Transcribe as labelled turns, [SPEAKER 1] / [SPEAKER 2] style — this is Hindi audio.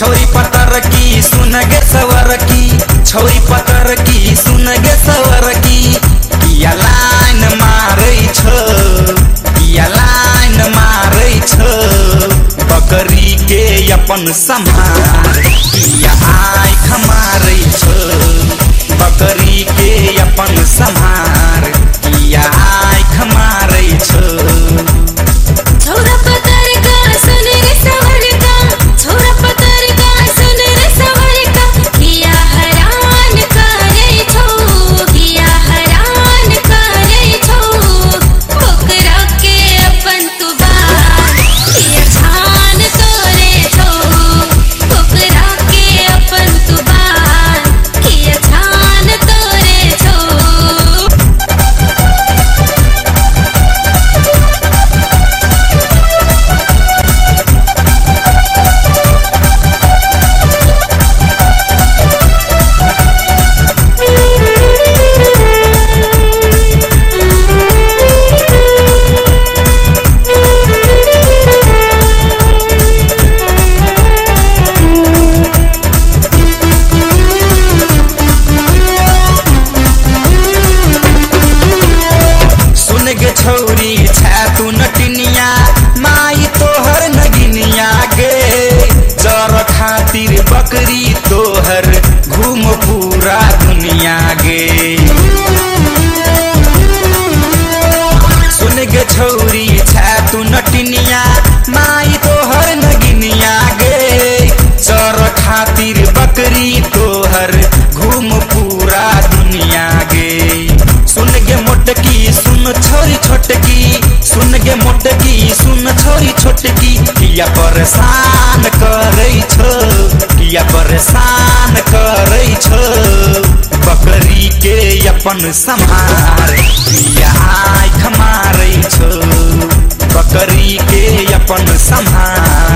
[SPEAKER 1] छोरी पतर की सुन गे सवर की? छोरी पतर की सुन गे सवर की? किया लाइन मारै छ? किया लाइन मारै छ? बकरी के अपन
[SPEAKER 2] समार तोहर घूम पूरा दुनिया गे सुन गे छौरी छातु नटिनिया, माई तोहर नगिनिया गे। जर खातिर बकरी तोहर घूम पूरा दुनिया गे। सुन गे मोटकी, सुन छोरी छोटकी, सुन गे मोटकी, सुन के अपन सम्हार आँख मारै छ। बकरी के अपन सम्हार